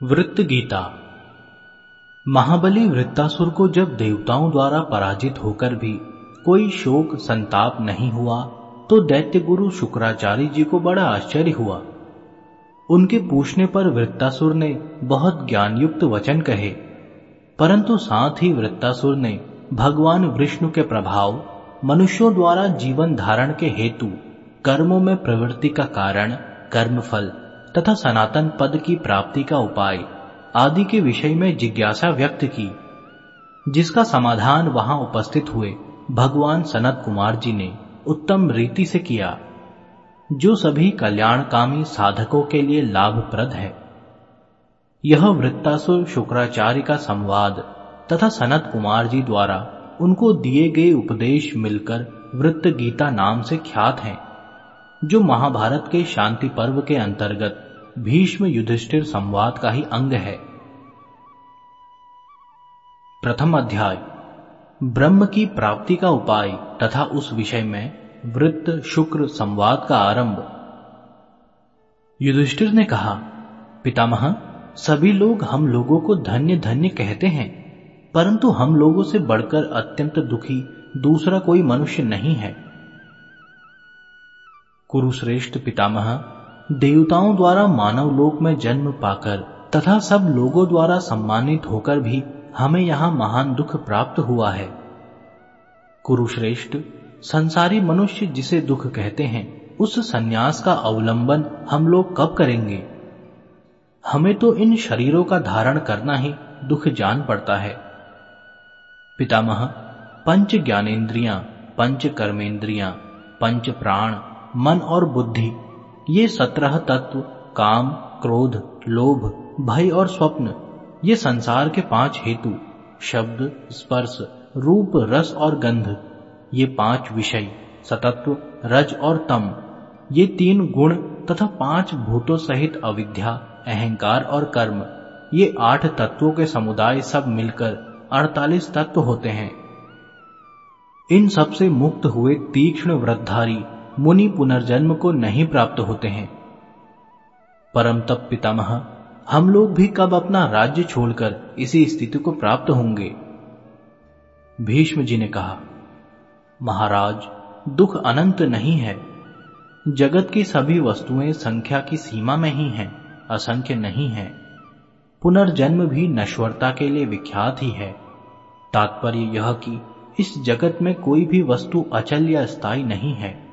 वृत्त गीता। महाबली वृत्तासुर को जब देवताओं द्वारा पराजित होकर भी कोई शोक संताप नहीं हुआ तो दैत्य गुरु शुक्राचार्य जी को बड़ा आश्चर्य हुआ। उनके पूछने पर वृत्तासुर ने बहुत ज्ञानयुक्त वचन कहे, परंतु साथ ही वृत्तासुर ने भगवान विष्णु के प्रभाव, मनुष्यों द्वारा जीवन धारण के हेतु कर्मों में प्रवृत्ति का कारण, कर्मफल तथा सनातन पद की प्राप्ति का उपाय आदि के विषय में जिज्ञासा व्यक्त की, जिसका समाधान वहाँ उपस्थित हुए भगवान सनत कुमार जी ने उत्तम रीति से किया, जो सभी कल्याणकामी साधकों के लिए लाभप्रद है। यह वृत्तासुर शुक्राचार्य का संवाद तथा सनत कुमार जी द्वारा उनको दिए गए उपदेश मिलकर वृत्त गीता नाम से ख्यात हैं। जो महाभारत के शांति पर्व के अंतर्गत भीष्म युधिष्ठिर संवाद का ही अंग है। प्रथम अध्याय। ब्रह्म की प्राप्ति का उपाय तथा उस विषय में वृत्त, शुक्र संवाद का आरंभ। युधिष्ठिर ने कहा, पितामह, सभी लोग हम लोगों को धन्य धन्य कहते हैं, परंतु हम लोगों से बढ़कर अत्यंत दुखी दूसरा कोई मनुष्य नहीं है। कुरुश्रेष्ठ पितामह, देवताओं द्वारा मानव लोक में जन्म पाकर तथा सब लोगों द्वारा सम्मानित होकर भी हमें यहाँ महान दुख प्राप्त हुआ है। कुरुश्रेष्ठ, संसारी मनुष्य जिसे दुख कहते हैं, उस सन्यास का अवलंबन हम लोग कब करेंगे? हमें तो इन शरीरों का धारण करना ही दुख जान पड़ता है। पितामह, पंच ज्ञानेन्द्रियाँ, पंच कर्मेंद्रियाँ पंच प्राण मन और बुद्धि, ये सत्रह तत्व, काम, क्रोध, लोभ, भय और स्वप्न, ये संसार के पाँच हेतु, शब्द, स्पर्श, रूप, रस और गंध, ये पाँच विषय, सतत्व, रज और तम, ये तीन गुण तथा पाँच भूतों सहित अविद्या, अहंकार और कर्म, ये आठ तत्वों के समुदाय सब मिलकर अड़तालीस तत्व होते हैं। इन सबसे मुक्त हुए तीक्ष्ण वृद्धारी मुनि पुनर्जन्म को नहीं प्राप्त होते हैं। परम तप पितामह, हम लोग भी कब अपना राज्य छोड़कर इसी स्थिति को प्राप्त होंगे? भीष्म जी ने कहा, महाराज, दुख अनंत नहीं है। जगत की सभी वस्तुएँ संख्या की सीमा में ही हैं, असंख्य नहीं है। पुनर्जन्म भी नश्वरता के लिए विख्यात ही है। तात्पर्य यह कि इस जगत में कोई भी वस्तु अचल या स्थायी नहीं है।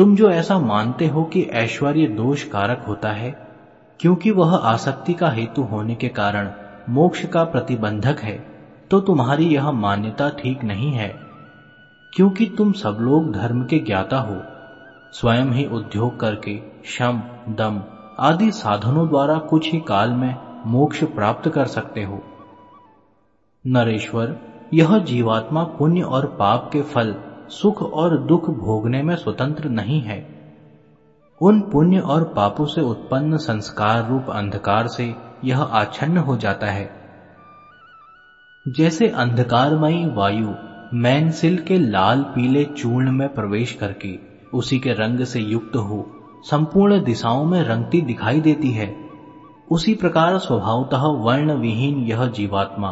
तुम जो ऐसा मानते हो कि ऐश्वर्य दोष कारक होता है, क्योंकि वह आसक्ति का हेतु होने के कारण मोक्ष का प्रतिबंधक है तो तुम्हारी यह मान्यता ठीक नहीं है। क्योंकि तुम सब लोग धर्म के ज्ञाता हो। स्वयं ही उद्योग करके शम दम आदि साधनों द्वारा कुछ ही काल में मोक्ष प्राप्त कर सकते हो। नरेश्वर, यह जीवात्मा पुण्य और पाप के फल सुख और दुख भोगने में स्वतंत्र नहीं है। उन पुण्य और पापों से उत्पन्न संस्कार रूप अंधकार से यह आच्छन्न हो जाता है। जैसे अंधकारमयी वायु मैनसिल के लाल पीले चूर्ण में प्रवेश करके उसी के रंग से युक्त हो, संपूर्ण दिशाओं में रंगती दिखाई देती है। उसी प्रकार स्वभावतः वर्ण विहीन यह जीवात्मा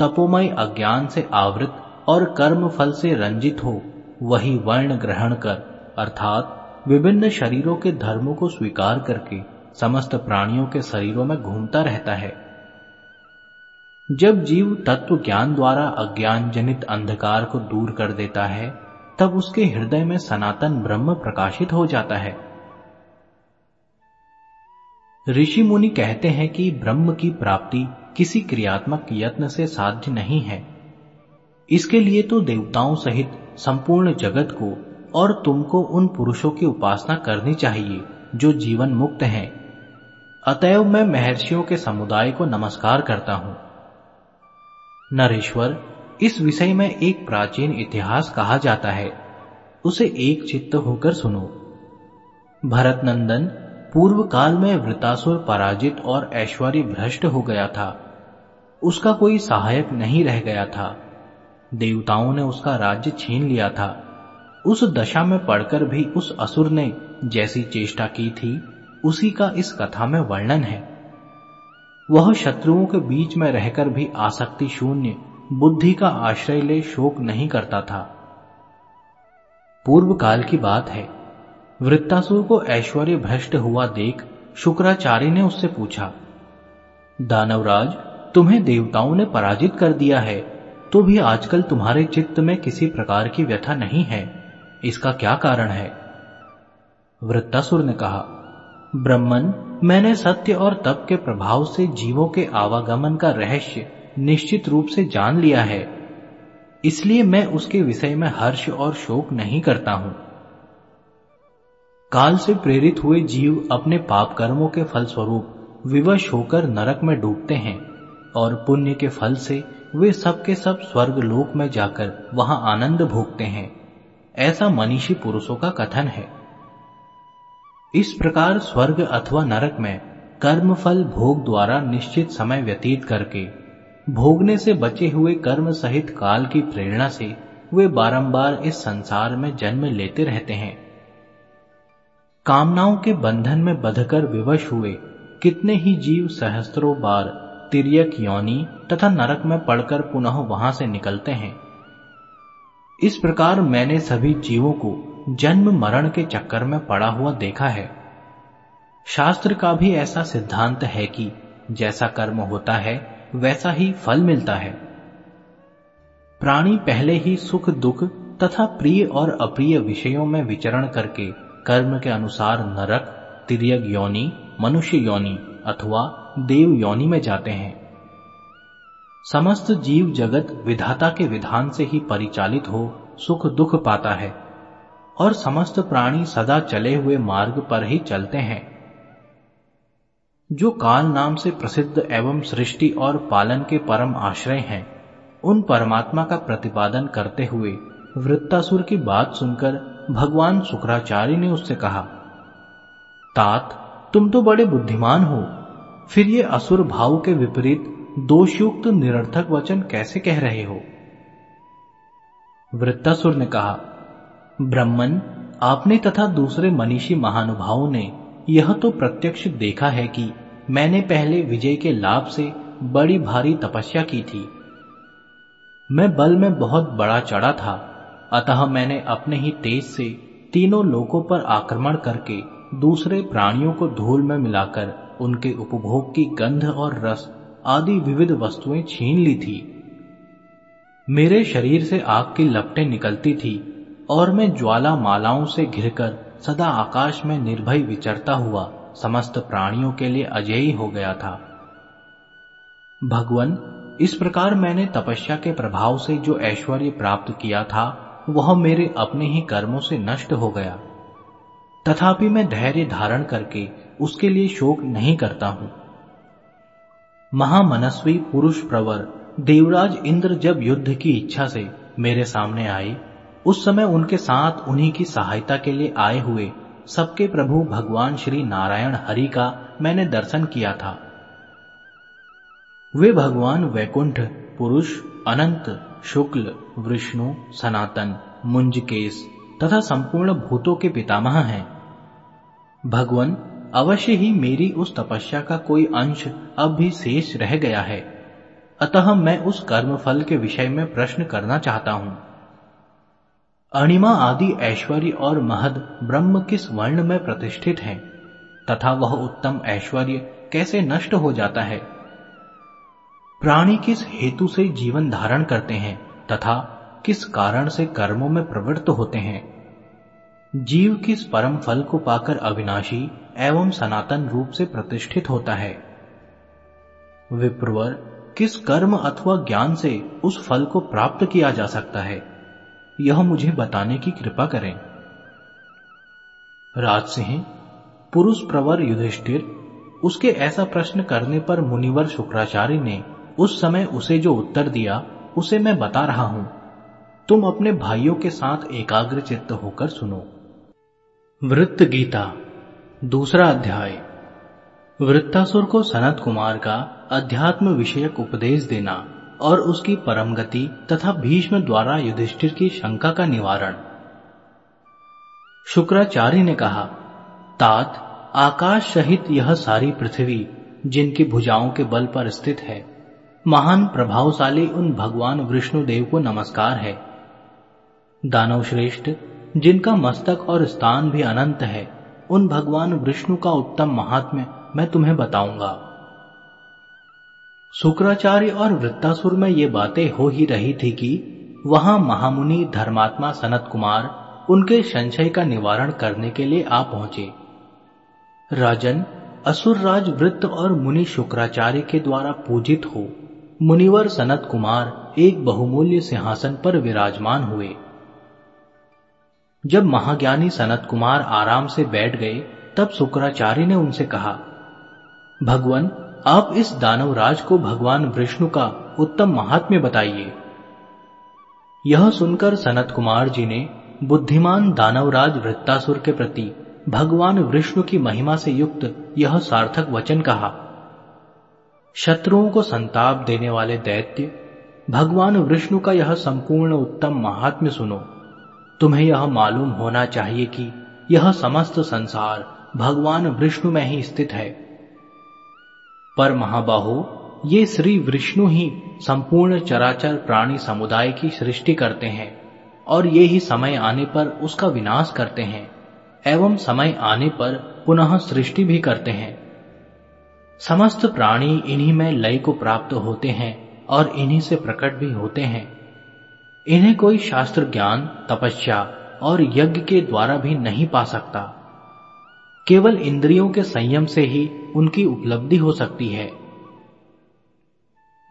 तपोमय अज्ञान से आवृत और कर्म फल से रंजित हो। वही वर्ण ग्रहण कर, अर्थात विभिन्न शरीरों के धर्मों को स्वीकार करके समस्त प्राणियों के शरीरों में घूमता रहता है। जब जीव तत्व ज्ञान द्वारा अज्ञान जनित अंधकार को दूर कर देता है, तब उसके हृदय में सनातन ब्रह्म प्रकाशित हो जाता है। ऋषि मुनि कहते हैं कि ब्रह्म की प्राप्ति किसी क्रियात्मक यत्न से साध्य नहीं है। इसके लिए तो देवताओं सहित संपूर्ण जगत को और तुमको उन पुरुषों की उपासना करनी चाहिए, जो जीवन मुक्त हैं। अतएव मैं महर्षियों के समुदाय को नमस्कार करता हूँ। नरेश्वर, इस विषय में एक प्राचीन इतिहास कहा जाता है। उसे एक चित्त होकर सुनो। भरत नंदन पूर्व काल में वृतासुर पराजित और ऐश्वर्य भ्रष्ट हो गया था। उसका कोई सहायक नहीं रह गया था। देवताओं ने उसका राज्य छीन लिया था। उस दशा में पढ़कर भी उस असुर ने जैसी चेष्टा की थी, उसी का इस कथा में वर्णन है। वह शत्रुओं के बीच में रहकर भी आसक्ति शून्य, बुद्धि का आश्रय ले शोक नहीं करता था। पूर्व काल की बात है। वृत्तासुर को ऐश्वर्य भ्रष्ट हुआ देख शुक्राचार्य ने उससे पूछा, दानवराज, तुम्हें देवताओं ने पराजित कर दिया है। तो भी आजकल तुम्हारे चित्त में किसी प्रकार की व्यथा नहीं है। इसका क्या कारण है? वृत्तासुर ने कहा, ब्रह्मन, मैंने सत्य और तप के प्रभाव से जीवों के आवागमन का रहस्य निश्चित रूप से जान लिया है। इसलिए मैं उसके विषय में हर्ष और शोक नहीं करता हूँ। काल से प्रेरित हुए जीव अपने पाप कर्मों के फलस्वरूप विवश होकर नरक में डूबते हैं और पुण्य के फल से वे सब के सब स्वर्ग लोक में जाकर वहाँ आनंद भोगते हैं। ऐसा मनीषी पुरुषों का कथन है। इस प्रकार स्वर्ग अथवा नरक में कर्म फल भोग द्वारा निश्चित समय व्यतीत करके, भोगने से बचे हुए कर्म सहित काल की प्रेरणा से वे बारंबार इस संसार में जन्म लेते रहते हैं। कामनाओं के बंधन में बधकर विवश हुए कितने ही जीव सहस्त्रों बार तिरक योनि तथा नरक में पड़कर पुनः वहाँ से निकलते हैं। इस प्रकार मैंने सभी जीवों को जन्म मरण के चक्कर में पड़ा हुआ देखा है। शास्त्र का भी ऐसा सिद्धांत है कि जैसा कर्म होता है, वैसा ही फल मिलता है। प्राणी पहले ही सुख, दुख तथा प्रिय और अप्रिय विषयों में विचरण करके कर्म के अनुसार नरक तिरक योनि, मनुष्य योनि अथवा देव योनि में जाते हैं। समस्त जीव जगत विधाता के विधान से ही परिचालित हो, सुख दुख पाता है, और समस्त प्राणी सदा चले हुए मार्ग पर ही चलते हैं। जो काल नाम से प्रसिद्ध एवं सृष्टि और पालन के परम आश्रय हैं, उन परमात्मा का प्रतिपादन करते हुए वृत्तासुर की बात सुनकर भगवान शुक्राचार्य ने उससे कहा, तात, तुम तो बड़े बुद्धिमान हो फिर ये असुर भाव के विपरीत दोषयुक्त निरर्थक वचन कैसे कह रहे हो? वृत्तासुर ने कहा, ब्रह्मन, आपने तथा दूसरे मनीषी महानुभावों ने यह तो प्रत्यक्ष देखा है कि मैंने पहले विजय के लाभ से बड़ी भारी तपस्या की थी। मैं बल में बहुत बड़ा चढ़ा था, अतः मैंने अपने ही तेज से तीनों लोकों पर आक्रमण करके दूसरे प्राणियों को धूल में मिलाकर उनके उपभोग की गंध और रस आदि विविध वस्तुएँ छीन ली थी। मेरे शरीर से आग की लपटें निकलती थी और मैं ज्वाला मालाओं से घिरकर सदा आकाश में निर्भय विचरता हुआ समस्त प्राणियों के लिए अजयी हो गया था। भगवान, इस प्रकार मैंने तपस्या के प्रभाव से जो ऐश्वर्य प्राप्त किया था, वह मेरे अपने ही कर्मों से नष्ट हो गया। तथापि मैं धैर्य धारण करके उसके लिए शोक नहीं करता हूँ। महामनस्वी पुरुष प्रवर, देवराज इंद्र जब युद्ध की इच्छा से मेरे सामने आए उस समय उनके साथ उन्हीं की सहायता के लिए आए हुए सबके प्रभु भगवान श्री नारायण हरि का मैंने दर्शन किया था। वे भगवान वैकुंठ, पुरुष, अनंत, शुक्ल, विष्णु, सनातन, मुंजकेश तथा संपूर्ण भूतों के पितामह हैं। भगवान अवश्य ही मेरी उस तपस्या का कोई अंश अब भी शेष रह गया है। अतः मैं उस कर्म फल के विषय में प्रश्न करना चाहता हूँ। अणिमा आदि ऐश्वर्य और महद ब्रह्म किस वर्ण में प्रतिष्ठित हैं, तथा वह उत्तम ऐश्वर्य कैसे नष्ट हो जाता है? प्राणी किस हेतु से जीवन धारण करते हैं, तथा किस कारण से कर्मों में प्रवृत्त होते हैं? जीव किस परम फल को पाकर अविनाशी एवं सनातन रूप से प्रतिष्ठित होता है? विप्रवर, किस कर्म अथवा ज्ञान से उस फल को प्राप्त किया जा सकता है? यह मुझे बताने की कृपा करें। राजसिंह, पुरुष प्रवर युधिष्ठिर, उसके ऐसा प्रश्न करने पर मुनिवर शुक्राचार्य ने उस समय उसे जो उत्तर दिया, उसे मैं बता रहा हूँ। तुम अपने भाइयों के साथ एकाग्र चित्त होकर सुनो। वृत्त गीता, दूसरा अध्याय। वृत्तासुर को सनत कुमार का अध्यात्म विषयक उपदेश देना और उसकी परम गति तथा भीष्म द्वारा युधिष्ठिर की शंका का निवारण। शुक्राचार्य ने कहा, तात, आकाश सहित यह सारी पृथ्वी, जिनकी भुजाओं के बल पर स्थित है, महान प्रभावशाली उन भगवान विष्णुदेव को नमस्कार है। दानव श्रेष्ठ जिनका मस्तक और स्थान भी अनंत है, उन भगवान विष्णु का उत्तम महात्म्य मैं तुम्हें बताऊँगा। शुक्राचार्य और वृत्तासुर में ये बातें हो ही रही थी कि वहाँ महामुनि धर्मात्मा सनत कुमार उनके संशय का निवारण करने के लिए आ पहुँचे। राजन, असुर राज वृत्त और मुनि शुक्राचार्य के द्वारा पूजित हो, मुनिवर सनत कुमार एक बहुमूल्य सिंहासन पर विराजमान हुए। जब महाज्ञानी सनत कुमार आराम से बैठ गए, तब शुक्राचार्य ने उनसे कहा, भगवान, आप इस दानवराज को भगवान विष्णु का उत्तम महात्म्य बताइए। यह सुनकर सनत कुमार जी ने बुद्धिमान दानवराज वृत्तासुर के प्रति भगवान विष्णु की महिमा से युक्त यह सार्थक वचन कहा, शत्रुओं को संताप देने वाले दैत्य, भगवान विष्णु का यह संपूर्ण उत्तम महात्म्य सुनो। तुम्हें यह मालूम होना चाहिए कि यह समस्त संसार भगवान विष्णु में ही स्थित है। पर महाबाहो, ये श्री विष्णु ही संपूर्ण चराचर प्राणी समुदाय की सृष्टि करते हैं और ये ही समय आने पर उसका विनाश करते हैं एवं समय आने पर पुनः सृष्टि भी करते हैं। समस्त प्राणी इन्हीं में लय को प्राप्त होते हैं और इन्हीं से प्रकट भी होते हैं। इन्हें कोई शास्त्र ज्ञान तपस्या और यज्ञ के द्वारा भी नहीं पा सकता। केवल इंद्रियों के संयम से ही उनकी उपलब्धि हो सकती है।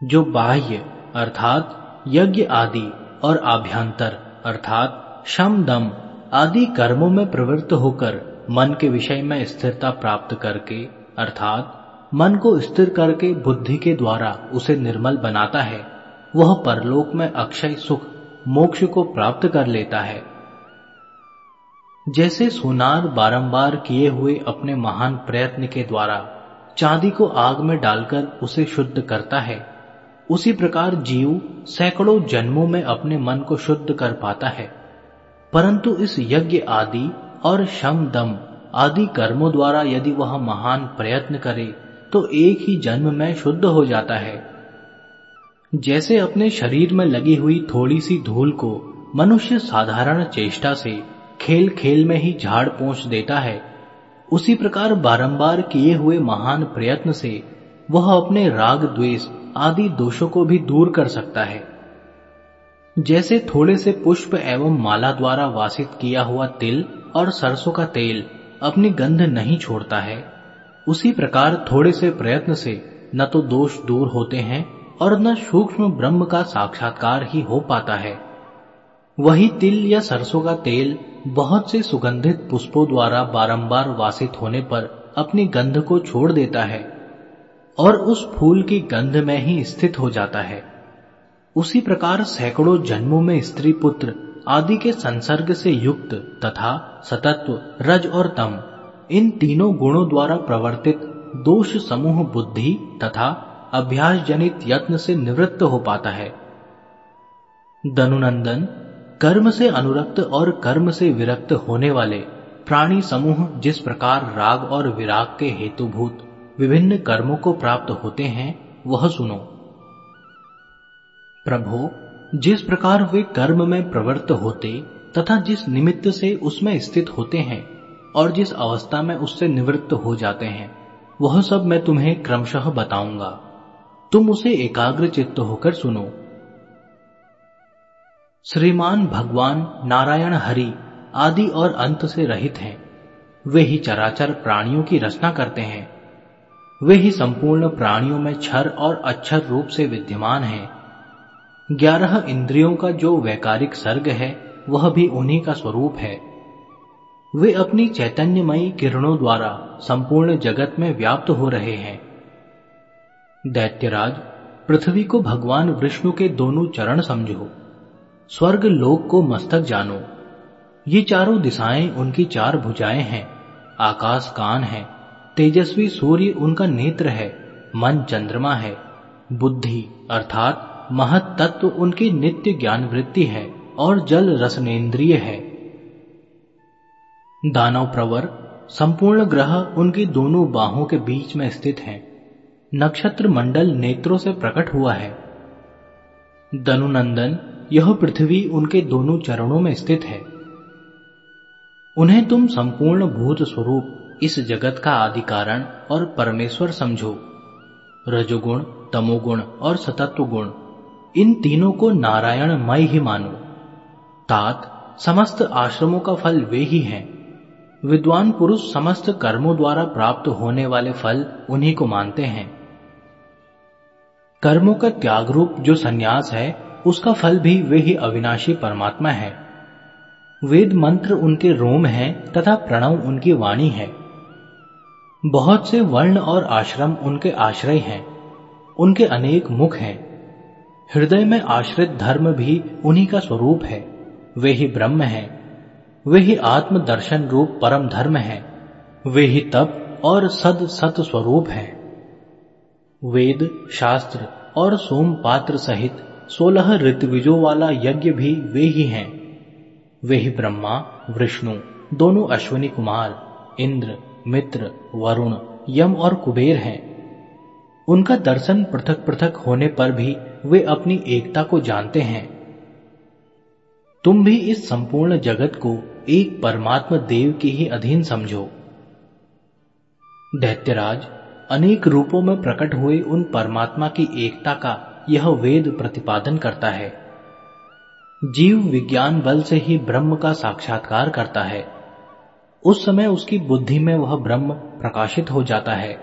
जो बाह्य अर्थात यज्ञ आदि और आभ्यंतर अर्थात शम दम आदि कर्मों में प्रवृत्त होकर मन के विषय में स्थिरता प्राप्त करके अर्थात मन को स्थिर करके बुद्धि के द्वारा उसे निर्मल बनाता है, वह परलोक में अक्षय सुख मोक्ष को प्राप्त कर लेता है। जैसे सोनार बारंबार किए हुए अपने महान प्रयत्न के द्वारा चांदी को आग में डालकर उसे शुद्ध करता है, उसी प्रकार जीव सैकड़ों जन्मों में अपने मन को शुद्ध कर पाता है। परंतु इस यज्ञ आदि और शम दम आदि कर्मों द्वारा यदि वह महान प्रयत्न करे तो एक ही जन्म में शुद्ध हो जाता है। जैसे अपने शरीर में लगी हुई थोड़ी सी धूल को मनुष्य साधारण चेष्टा से खेल खेल में ही झाड़ पहुँच देता है, उसी प्रकार बारंबार किए हुए महान प्रयत्न से वह अपने राग, द्वेष आदि दोषों को भी दूर कर सकता है। जैसे थोड़े से पुष्प एवं माला द्वारा वासित किया हुआ तिल और सरसों का तेल अपनी गंध नहीं छोड़ता है, उसी प्रकार थोड़े से प्रयत्न से न तो दोष दूर होते हैं और न सूक्ष्म ब्रह्म का साक्षात्कार ही हो पाता है। वही तिल या सरसों का तेल बहुत से सुगंधित पुष्पों द्वारा बारंबार वासित होने पर अपनी गंध को छोड़ देता है और उस फूल की गंध में ही स्थित हो जाता है। उसी प्रकार सैकड़ों जन्मों में स्त्री पुत्र आदि के संसर्ग से युक्त तथा सतत्व, रज और तम, इन तीनों गुणों द्वारा प्रवर्तित दोष समूह बुद्धि तथा अभ्यास जनित यत्न से निवृत्त हो पाता है। दनुनंदन कर्म से अनुरक्त और कर्म से विरक्त होने वाले प्राणी समूह जिस प्रकार राग और विराग के हेतुभूत विभिन्न कर्मों को प्राप्त होते हैं, वह सुनो। प्रभो, जिस प्रकार वे कर्म में प्रवृत्त होते तथा जिस निमित्त से उसमें स्थित होते हैं और जिस अवस्था में उससे निवृत्त हो जाते हैं, वह सब मैं तुम्हें क्रमशः बताऊँगा। तुम उसे एकाग्र चित्त होकर सुनो। श्रीमान भगवान नारायण हरि आदि और अंत से रहित हैं। वे ही चराचर प्राणियों की रचना करते हैं। वे ही संपूर्ण प्राणियों में छर और अक्षर रूप से विद्यमान हैं। ग्यारह इंद्रियों का जो वैकारिक सर्ग है, वह भी उन्हीं का स्वरूप है। वे अपनी चैतन्यमयी किरणों द्वारा संपूर्ण जगत में व्याप्त हो रहे हैं। दैत्यराज, पृथ्वी को भगवान विष्णु के दोनों चरण समझो, स्वर्ग लोक को मस्तक जानो। ये चारों दिशाएँ उनकी चार भुजाएँ हैं, आकाश कान है, तेजस्वी सूर्य उनका नेत्र है, मन चंद्रमा है, बुद्धि अर्थात महत तत्व उनकी नित्य ज्ञान वृत्ति है और जल रसनेन्द्रिय है। दानव प्रवर संपूर्ण ग्रह उनकी दोनों बाहों के बीच में स्थित हैं। नक्षत्र मंडल नेत्रों से प्रकट हुआ है। दनुनंदन, यह पृथ्वी उनके दोनों चरणों में स्थित है। उन्हें तुम संपूर्ण भूत स्वरूप, इस जगत का आदि कारण और परमेश्वर समझो। रजोगुण, तमोगुण और सतत्व गुण इन तीनों को नारायण मय ही मानो। तात, समस्त आश्रमों का फल वे ही हैं। विद्वान पुरुष समस्त कर्मों द्वारा प्राप्त होने वाले फल उन्हीं को मानते हैं। कर्मों का त्याग रूप जो सन्यास है, उसका फल भी वे ही अविनाशी परमात्मा है। वेद मंत्र उनके रोम हैं तथा प्रणव उनकी वाणी है। बहुत से वर्ण और आश्रम उनके आश्रय हैं। उनके अनेक मुख हैं। हृदय में आश्रित धर्म भी उन्हीं का स्वरूप है। वे ही ब्रह्म है। वे ही आत्म दर्शन रूप परम धर्म है। वे ही तप और सद सत स्वरूप है। वेद, शास्त्र और सोम पात्र सहित सोलह ऋतविजों वाला यज्ञ भी वे ही हैं। वे ही ब्रह्मा, विष्णु, दोनों अश्विनी कुमार, इंद्र, मित्र, वरुण, यम और कुबेर हैं। उनका दर्शन पृथक पृथक होने पर भी वे अपनी एकता को जानते हैं। तुम भी इस संपूर्ण जगत को एक परमात्मा देव के ही अधीन समझो। दैत्यराज अनेक रूपों में प्रकट हुए उन परमात्मा की एकता का यह वेद प्रतिपादन करता है। जीव विज्ञान बल से ही ब्रह्म का साक्षात्कार करता है। उस समय उसकी बुद्धि में वह ब्रह्म प्रकाशित हो जाता है।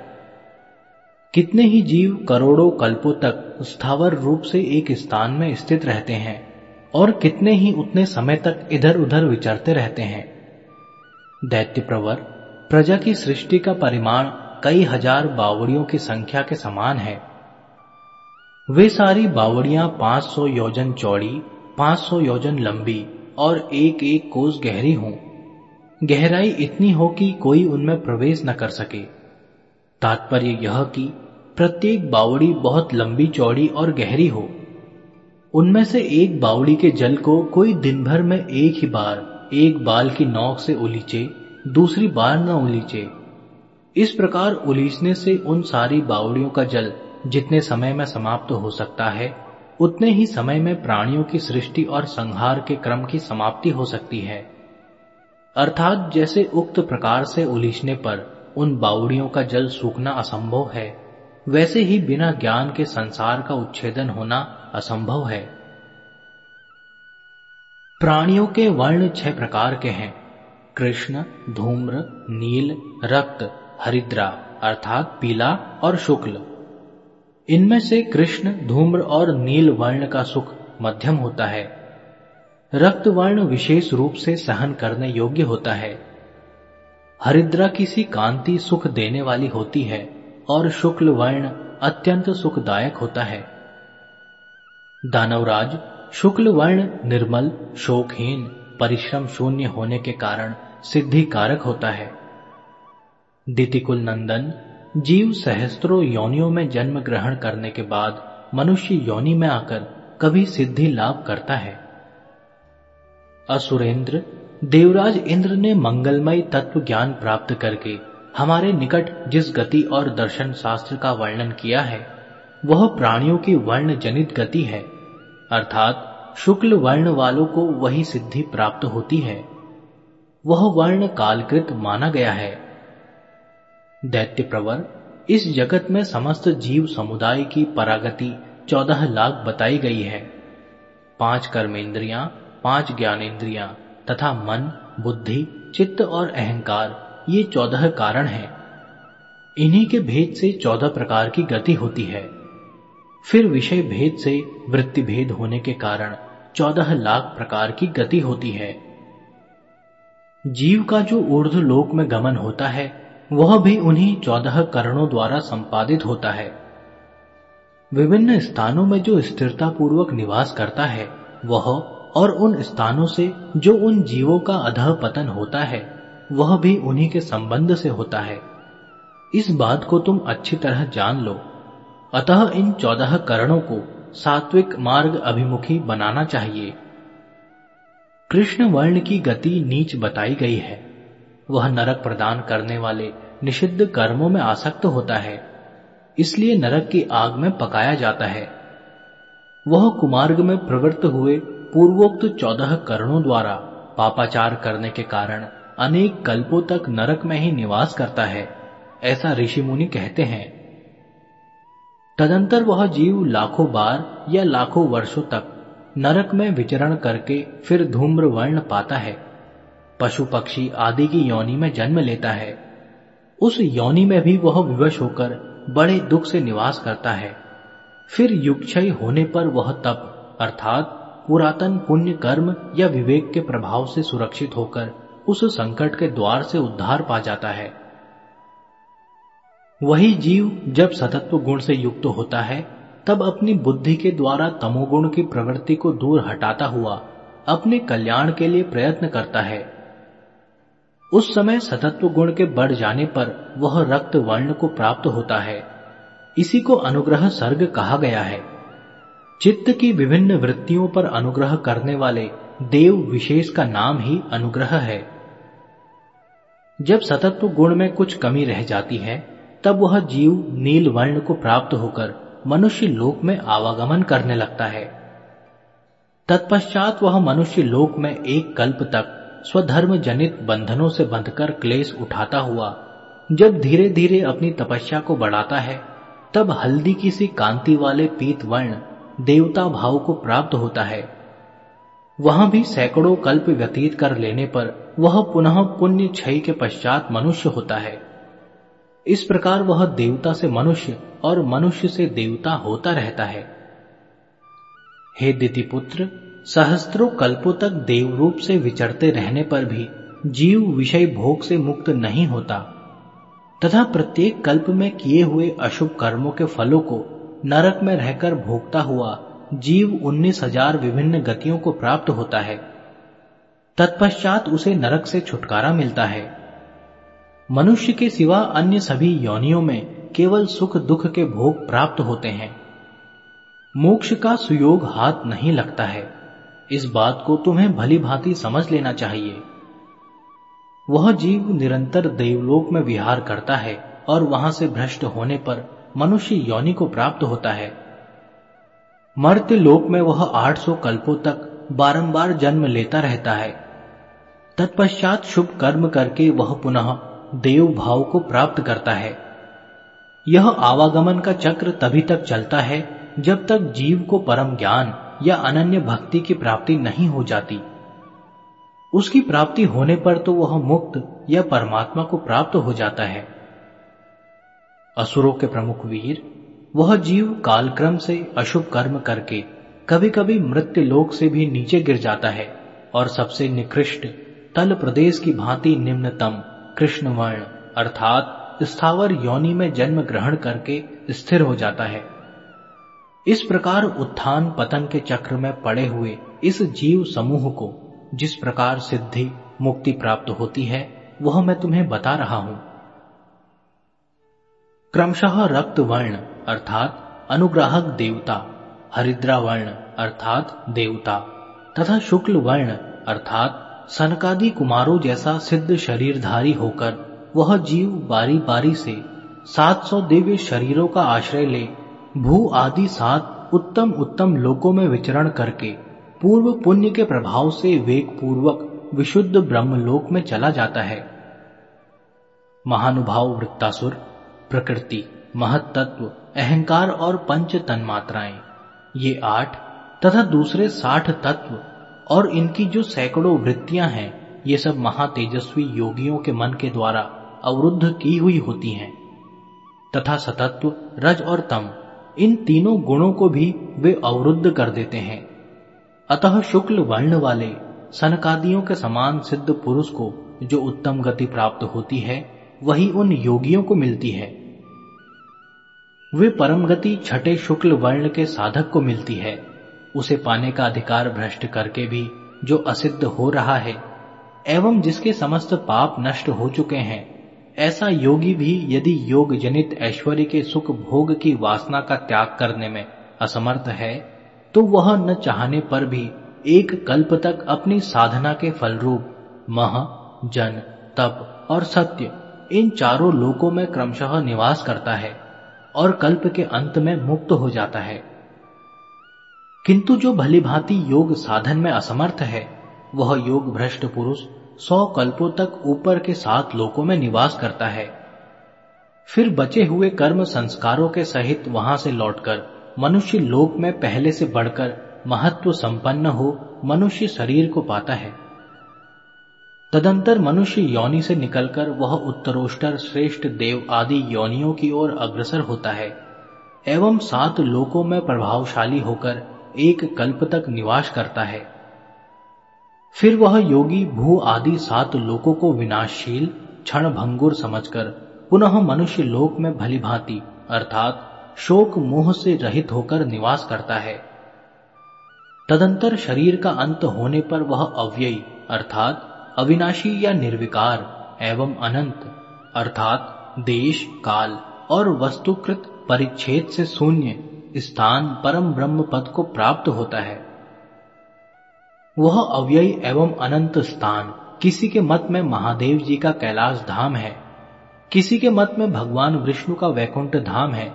कितने ही जीव करोड़ों कल्पों तक स्थावर रूप से एक स्थान में स्थित रहते हैं और कितने ही उतने समय तक इधर उधर विचरते रहते हैं। दैत्य प्रवर प्रजा की सृष्टि का परिमाण कई हज़ार बावड़ियों की संख्या के समान है। वे सारी बावड़ियाँ 500 योजन चौड़ी 500 योजन लंबी और एक एक कोस गहरी हों। गहराई इतनी हो कि कोई उनमें प्रवेश न कर सके। तात्पर्य यह कि प्रत्येक बावड़ी बहुत लंबी, चौड़ी और गहरी हो। उनमें से एक बावड़ी के जल को कोई दिन भर में एक ही बार, एक बाल की नोक से उलीचे, दूसरी बार न उलीचे। इस प्रकार उलीचने से उन सारी बावड़ियों का जल जितने समय में समाप्त हो सकता है, उतने ही समय में प्राणियों की सृष्टि और संहार के क्रम की समाप्ति हो सकती है। अर्थात जैसे उक्त प्रकार से उलीचने पर उन बावड़ियों का जल सूखना असंभव है, वैसे ही बिना ज्ञान के संसार का उच्छेदन होना असंभव है। प्राणियों के वर्ण छह प्रकार के हैं, कृष्ण, धूम्र, नील, रक्त हरिद्रा, अर्थात पीला और शुक्ल। इनमें से कृष्ण, धूम्र और नील वर्ण का सुख मध्यम होता है। रक्त वर्ण विशेष रूप से सहन करने योग्य होता है। हरिद्रा किसी कांति सुख देने वाली होती है और शुक्ल वर्ण अत्यंत सुखदायक होता है। दानवराज, शुक्ल वर्ण निर्मल, शोकहीन, परिश्रम शून्य होने के कारण सिद्धि कारक होता है। दितिकुल नंदन, जीव सहस्त्रों योनियों में जन्म ग्रहण करने के बाद मनुष्य योनि में आकर कभी सिद्धि लाभ करता है। असुरेंद्र, देवराज इंद्र ने मंगलमय तत्व ज्ञान प्राप्त करके हमारे निकट जिस गति और दर्शन शास्त्र का वर्णन किया है, वह प्राणियों की वर्ण जनित गति है, अर्थात शुक्ल वर्ण वालों को वही सिद्धि प्राप्त होती है। वह वर्ण कालकृत माना गया है। दैत्य प्रवर इस जगत में समस्त जीव समुदाय की परागति चौदह लाख बताई गई है। पाँच कर्मेंद्रियाँ, पाँच ज्ञानेन्द्रियाँ तथा मन, बुद्धि, चित्त और अहंकार, ये चौदह कारण हैं। इन्हीं के भेद से चौदह प्रकार की गति होती है। फिर विषय भेद से वृत्ति भेद होने के कारण चौदह लाख प्रकार की गति होती है। जीव का जो ऊर्ध लोक में गमन होता है वह भी उन्हीं चौदह करणों द्वारा संपादित होता है। विभिन्न स्थानों में जो स्थिरता पूर्वक निवास करता है, वह और उन स्थानों से जो उन जीवों का अधः पतन होता है, वह भी उन्हीं के संबंध से होता है। इस बात को तुम अच्छी तरह जान लो। अतः इन चौदह करणों को सात्विक मार्ग अभिमुखी बनाना चाहिए। कृष्ण वर्ण की गति नीच बताई गई है। वह नरक प्रदान करने वाले निषिद्ध कर्मों में आसक्त होता है, इसलिए नरक की आग में पकाया जाता है। वह कुमार्ग में प्रवृत्त हुए पूर्वोक्त चौदह करणों द्वारा पापाचार करने के कारण अनेक कल्पों तक नरक में ही निवास करता है, ऐसा ऋषि मुनि कहते हैं। तदंतर वह जीव लाखों बार या लाखों वर्षों तक नरक में विचरण करके फिर धूम्र वर्ण पाता है। पशु पक्षी आदि की योनि में जन्म लेता है। उस योनि में भी वह विवश होकर बड़े दुख से निवास करता है। फिर युगक्षय होने पर वह तप, अर्थात पुरातन पुण्य कर्म या विवेक के प्रभाव से सुरक्षित होकर उस संकट के द्वार से उद्धार पा जाता है। वही जीव जब सतत्व गुण से युक्त होता है, तब अपनी बुद्धि के द्वारा तमोगुण की प्रवृत्ति को दूर हटाता हुआ अपने कल्याण के लिए प्रयत्न करता है। उस समय सतत्व गुण के बढ़ जाने पर वह रक्त वर्ण को प्राप्त होता है। इसी को अनुग्रह सर्ग कहा गया है। चित्त की विभिन्न वृत्तियों पर अनुग्रह करने वाले देव विशेष का नाम ही अनुग्रह है। जब सतत्व गुण में कुछ कमी रह जाती है, तब वह जीव नील वर्ण को प्राप्त होकर मनुष्य लोक में आवागमन करने लगता है। तत्पश्चात वह मनुष्य लोक में एक कल्प तक स्वधर्म जनित बंधनों से बंधकर क्लेश उठाता हुआ, जब धीरे धीरे अपनी तपस्या को बढ़ाता है, तब हल्दी की सी कांति वाले पीत वर्ण देवता भाव को प्राप्त होता है। वहाँ भी सैकड़ों कल्प व्यतीत कर लेने पर वह पुनः पुण्य क्षय के पश्चात मनुष्य होता है। इस प्रकार वह देवता से मनुष्य और मनुष्य से देवता होता रहता है। हे दितिपुत्र सहस्त्रों कल्पों तक देव रूप से विचरते रहने पर भी जीव विषय भोग से मुक्त नहीं होता। तथा प्रत्येक कल्प में किए हुए अशुभ कर्मों के फलों को नरक में रहकर भोगता हुआ जीव उन्नीस हज़ार विभिन्न गतियों को प्राप्त होता है। तत्पश्चात उसे नरक से छुटकारा मिलता है। मनुष्य के सिवा अन्य सभी योनियों में केवल सुख दुख के भोग प्राप्त होते हैं। मोक्ष का सुयोग हाथ नहीं लगता है। इस बात को तुम्हें भली भांति समझ लेना चाहिए। वह जीव निरंतर देवलोक में विहार करता है और वहाँ से भ्रष्ट होने पर मनुष्य योनि को प्राप्त होता है। मर्त्य लोक में वह 800 कल्पों तक बारंबार जन्म लेता रहता है। तत्पश्चात शुभ कर्म करके वह पुनः देव भाव को प्राप्त करता है। यह आवागमन का चक्र तभी तक चलता है जब तक जीव को परम ज्ञान या अनन्य भक्ति की प्राप्ति नहीं हो जाती। उसकी प्राप्ति होने पर तो वह मुक्त या परमात्मा को प्राप्त हो जाता है। असुरों के प्रमुख वीर, वह जीव कालक्रम से अशुभ कर्म करके कभी कभी मृत्यु लोक से भी नीचे गिर जाता है और सबसे निकृष्ट तल प्रदेश की भांति निम्नतम कृष्णवर्ण अर्थात स्थावर योनि में जन्म ग्रहण करके स्थिर हो जाता है। इस प्रकार उत्थान पतन के चक्र में पड़े हुए इस जीव समूह को, जिस प्रकार सिद्धि, मुक्ति प्राप्त होती है, वह मैं तुम्हें बता रहा हूँ। क्रमशः रक्त वर्ण अर्थात अनुग्राहक देवता हरिद्रा वर्ण अर्थात देवता, तथा शुक्ल वर्ण अर्थात सनकादि कुमारों जैसा सिद्ध शरीरधारी होकर, वह जीव बारी बारी से 700 दिव्य शरीरों का आश्रय ले भू आदि सात उत्तम उत्तम लोकों में विचरण करके पूर्व पुण्य के प्रभाव से वेग पूर्वक विशुद्ध ब्रह्मलोक में चला जाता है। महानुभाव वृत्तासुर, प्रकृति महत्त्व अहंकार और पंच तन्मात्राएँ, ये आठ तथा दूसरे साठ तत्व और इनकी जो सैकड़ों वृत्तियाँ हैं, ये सब महातेजस्वी योगियों के मन के द्वारा अवरुद्ध की हुई होती हैं। तथा सतत्व, रज और तम इन तीनों गुणों को भी वे अवरुद्ध कर देते हैं। अतः शुक्ल वर्ण वाले सनकादियों के समान सिद्ध पुरुष को जो उत्तम गति प्राप्त होती है, वही उन योगियों को मिलती है। वे परम गति छठे शुक्ल वर्ण के साधक को मिलती है। उसे पाने का अधिकार भ्रष्ट करके भी जो असिद्ध हो रहा है, एवं जिसके समस्त पाप नष्ट हो चुके हैं ऐसा योगी भी यदि योग जनित ऐश्वर्य के सुख भोग की वासना का त्याग करने में असमर्थ है तो वह न चाहने पर भी एक कल्प तक अपनी साधना के फलरूप मह, जन, तप और सत्य इन चारों लोकों में क्रमशः निवास करता है और कल्प के अंत में मुक्त हो जाता है। किंतु जो भली भांति योग साधन में असमर्थ है, वह योग भ्रष्ट पुरुष सौ कल्पों तक ऊपर के सात लोकों में निवास करता है। फिर बचे हुए कर्म संस्कारों के सहित वहाँ से लौटकर मनुष्य लोक में पहले से बढ़कर महत्व संपन्न हो मनुष्य शरीर को पाता है। तदंतर मनुष्य योनि से निकलकर वह उत्तरोष्टर, श्रेष्ठ देव आदि योनियों की ओर अग्रसर होता है एवं सात लोकों में प्रभावशाली होकर एक कल्प तक निवास करता है। फिर वह योगी, भू आदि सात लोकों को विनाशशील क्षण भंगुर समझकर पुनः मनुष्य लोक में भली भांति, अर्थात शोक मोह से रहित होकर निवास करता है। तदंतर शरीर का अंत होने पर वह अव्ययी, अर्थात अविनाशी या निर्विकार एवं अनंत, अर्थात देश, काल और वस्तुकृत परिच्छेद से शून्य स्थान परम ब्रह्म पद को प्राप्त होता है। वह अव्ययी एवं अनंत स्थान। किसी के मत में महादेव जी का कैलाश धाम है। किसी के मत में भगवान विष्णु का वैकुंठ धाम है।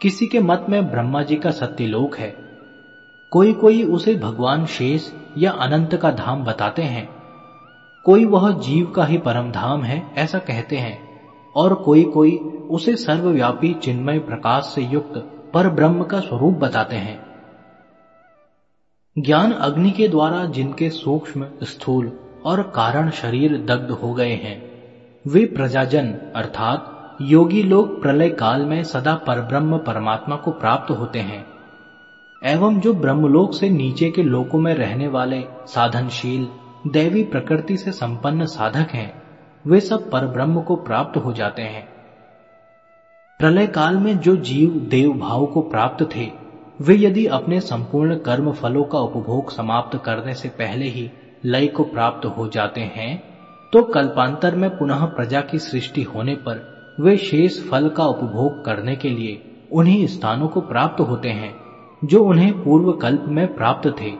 किसी के मत में ब्रह्मा जी का सत्यलोक है। कोई कोई उसे भगवान शेष या अनंत का धाम बताते हैं। कोई वह जीव का ही परम धाम है, ऐसा कहते हैं। और कोई कोई उसे सर्वव्यापी चिन्मय प्रकाश से युक्त पर ब्रह्म का स्वरूप बताते हैं। ज्ञान अग्नि के द्वारा जिनके सूक्ष्म, स्थूल और कारण शरीर दग्ध हो गए हैं, वे प्रजाजन, अर्थात योगी लोग प्रलय काल में सदा परब्रह्म परमात्मा को प्राप्त होते हैं, एवं जो ब्रह्मलोक से नीचे के लोकों में रहने वाले साधनशील, दैवी प्रकृति से संपन्न साधक हैं, वे सब परब्रह्म को प्राप्त हो जाते हैं। प्रलय काल में जो जीव देव भाव को प्राप्त थे वे यदि अपने संपूर्ण कर्म फलों का उपभोग समाप्त करने से पहले ही लय को प्राप्त हो जाते हैं तो कल्पांतर में पुनः प्रजा की सृष्टि होने पर वे शेष फल का उपभोग करने के लिए उन्हीं स्थानों को प्राप्त होते हैं, जो उन्हें पूर्व कल्प में प्राप्त थे।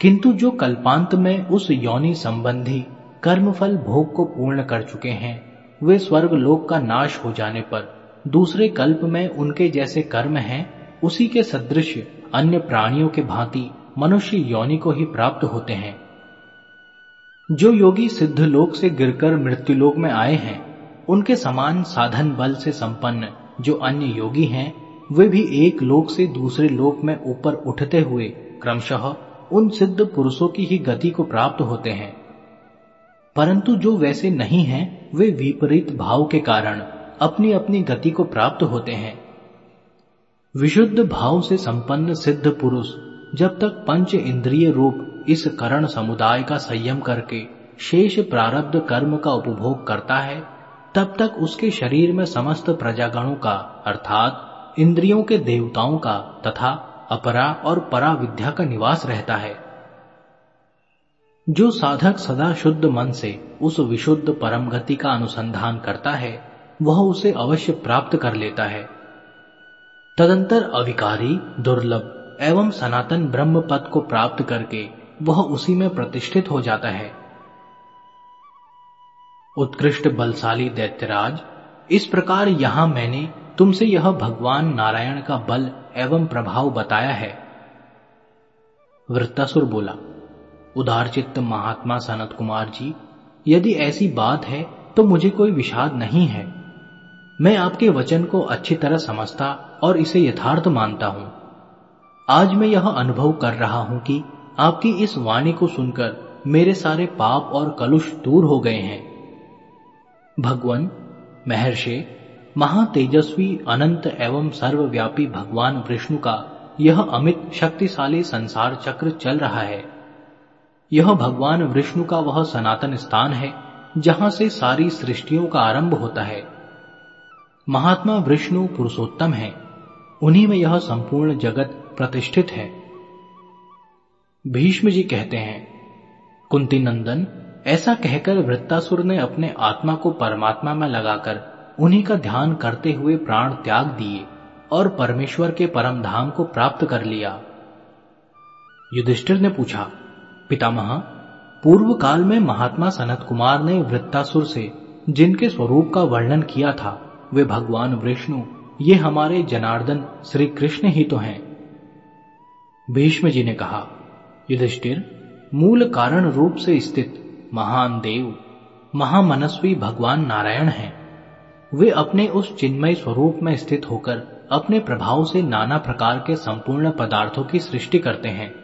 किंतु जो कल्पांत में उस योनि संबंधी कर्मफल भोग को पूर्ण कर चुके हैं, वे स्वर्ग लोक का नाश हो जाने पर दूसरे कल्प में उनके जैसे कर्म हैं उसी के सदृश अन्य प्राणियों के भांति मनुष्य योनि को ही प्राप्त होते हैं। जो योगी सिद्ध लोक से गिरकर मृत्युलोक में आए हैं, उनके समान साधन बल से संपन्न जो अन्य योगी हैं, वे भी एक लोक से दूसरे लोक में ऊपर उठते हुए क्रमशः उन सिद्ध पुरुषों की ही गति को प्राप्त होते हैं। परंतु जो वैसे नहीं हैं, वे विपरीत भाव के कारण अपनी अपनी गति को प्राप्त होते हैं। विशुद्ध भाव से संपन्न सिद्ध पुरुष जब तक पंच इंद्रिय रूप इस करण समुदाय का संयम करके शेष प्रारब्ध कर्म का उपभोग करता है, तब तक उसके शरीर में समस्त प्रजागणों का, अर्थात इंद्रियों के देवताओं का तथा अपरा और परा विद्या का निवास रहता है। जो साधक सदा शुद्ध मन से उस विशुद्ध परम गति का अनुसंधान करता है, वह उसे अवश्य प्राप्त कर लेता है। तदंतर अविकारी, दुर्लभ एवं सनातन ब्रह्म पद को प्राप्त करके वह उसी में प्रतिष्ठित हो जाता है। उत्कृष्ट, बलशाली दैत्यराज, इस प्रकार यहाँ मैंने तुमसे यह भगवान नारायण का बल एवं प्रभाव बताया है। वृत्तासुर बोला, उदारचित्त महात्मा सनत कुमार जी, यदि ऐसी बात है तो मुझे कोई विषाद नहीं है। मैं आपके वचन को अच्छी तरह समझता और इसे यथार्थ मानता हूँ। आज मैं यह अनुभव कर रहा हूँ कि आपकी इस वाणी को सुनकर मेरे सारे पाप और कलुष दूर हो गए हैं। भगवान, महर्षि, महातेजस्वी, अनंत एवं सर्वव्यापी भगवान विष्णु का यह अमित शक्तिशाली संसार चक्र चल रहा है। यह भगवान विष्णु का वह सनातन स्थान है, जहाँ से सारी सृष्टियों का आरंभ होता है। महात्मा विष्णु पुरुषोत्तम है। उन्हीं में यह संपूर्ण जगत प्रतिष्ठित है। भीष्म जी कहते हैं कुंती नंदन ऐसा कहकर वृत्तासुर ने अपने आत्मा को परमात्मा में लगाकर उन्हीं का ध्यान करते हुए प्राण त्याग दिए और परमेश्वर के परम धाम को प्राप्त कर लिया। युधिष्ठिर ने पूछा, पितामह, पूर्व काल में महात्मा सनत कुमार ने वृत्तासुर से जिनके स्वरूप का वर्णन किया था, वे भगवान विष्णु ये हमारे जनार्दन श्री कृष्ण ही तो हैं। भीष्म जी ने कहा, युधिष्ठिर, मूल कारण रूप से स्थित महान देव, महामनस्वी भगवान नारायण हैं। वे अपने उस चिन्मय स्वरूप में स्थित होकर अपने प्रभाव से नाना प्रकार के संपूर्ण पदार्थों की सृष्टि करते हैं।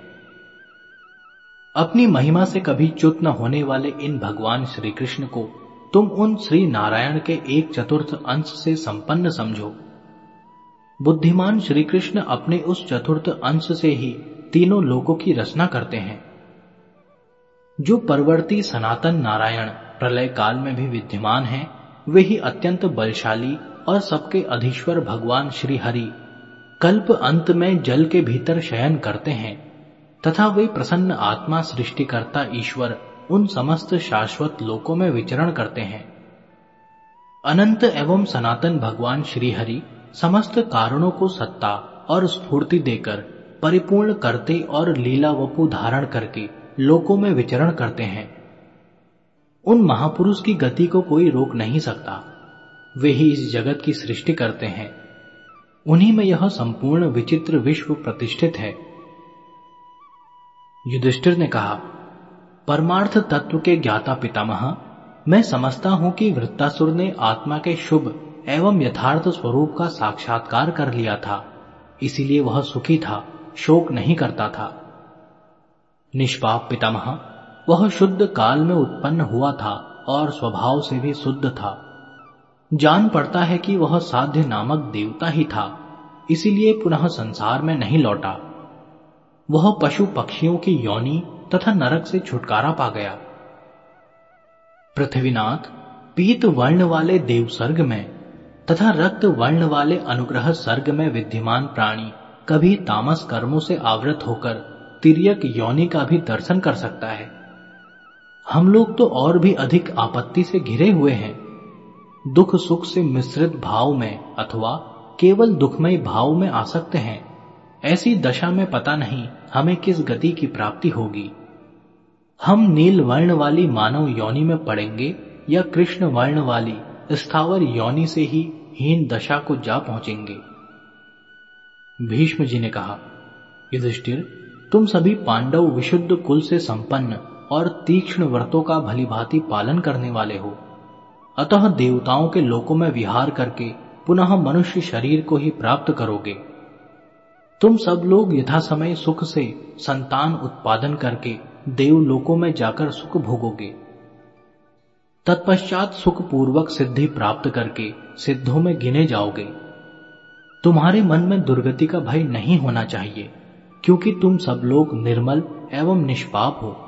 अपनी महिमा से कभी च्युत न होने वाले इन भगवान श्री कृष्ण को तुम उन श्री नारायण के एक चतुर्थ अंश से संपन्न समझो। बुद्धिमान श्री कृष्ण अपने उस चतुर्थ अंश से ही तीनों लोकों की रचना करते हैं। जो परवर्ती सनातन नारायण प्रलय काल में भी विद्यमान हैं, वे ही अत्यंत बलशाली और सबके अधीश्वर भगवान श्री हरि कल्प अंत में जल के भीतर शयन करते हैं, तथा वे प्रसन्न आत्मा सृष्टिकर्ता ईश्वर उन समस्त शाश्वत लोकों में विचरण करते हैं। अनंत एवं सनातन भगवान श्रीहरि समस्त कारणों को सत्ता और स्फूर्ति देकर परिपूर्ण करते और लीला वपु धारण करके लोकों में विचरण करते हैं। उन महापुरुष की गति को कोई रोक नहीं सकता। वे ही इस जगत की सृष्टि करते हैं। उन्हीं में यह संपूर्ण विचित्र विश्व प्रतिष्ठित है। युधिष्ठिर ने कहा, परमार्थ तत्व के ज्ञाता पितामह, मैं समझता हूँ कि वृत्तासुर ने आत्मा के शुभ एवं यथार्थ स्वरूप का साक्षात्कार कर लिया था। इसीलिए वह सुखी था, शोक नहीं करता था। निष्पाप पितामह, वह शुद्ध काल में उत्पन्न हुआ था और स्वभाव से भी शुद्ध था। जान पड़ता है कि वह साध्य नामक देवता ही था, इसीलिए पुनः संसार में नहीं लौटा। वह पशु पक्षियों की योनि तथा नरक से छुटकारा पा गया। पृथ्वीनाथ, पीत वर्ण वाले देवसर्ग में तथा रक्त वर्ण वाले अनुग्रह सर्ग में विद्यमान प्राणी कभी तामस कर्मों से आवृत होकर तिरक योनि का भी दर्शन कर सकता है। हम लोग तो और भी अधिक आपत्ति से घिरे हुए हैं। दुख सुख से मिश्रित भाव में अथवा केवल दुखमय भाव में आ सकते हैं। ऐसी दशा में पता नहीं हमें किस गति की प्राप्ति होगी। हम नील वर्ण वाली मानव योनि में पड़ेंगे या कृष्ण वर्ण वाली स्थावर योनि से ही हीन दशा को जा पहुँचेंगे। भीष्म जी ने कहा, युधिष्ठिर, तुम सभी पांडव विशुद्ध कुल से संपन्न और तीक्ष्ण व्रतों का भलीभांति पालन करने वाले हो। अतः देवताओं के लोकों में विहार करके पुनः मनुष्य शरीर को ही प्राप्त करोगे। तुम सब लोग यथा समय सुख से संतान उत्पादन करके देवलोकों में जाकर सुख भोगोगे। तत्पश्चात सुखपूर्वक सिद्धि प्राप्त करके सिद्धों में गिने जाओगे। तुम्हारे मन में दुर्गति का भय नहीं होना चाहिए, क्योंकि तुम सब लोग निर्मल एवं निष्पाप हो।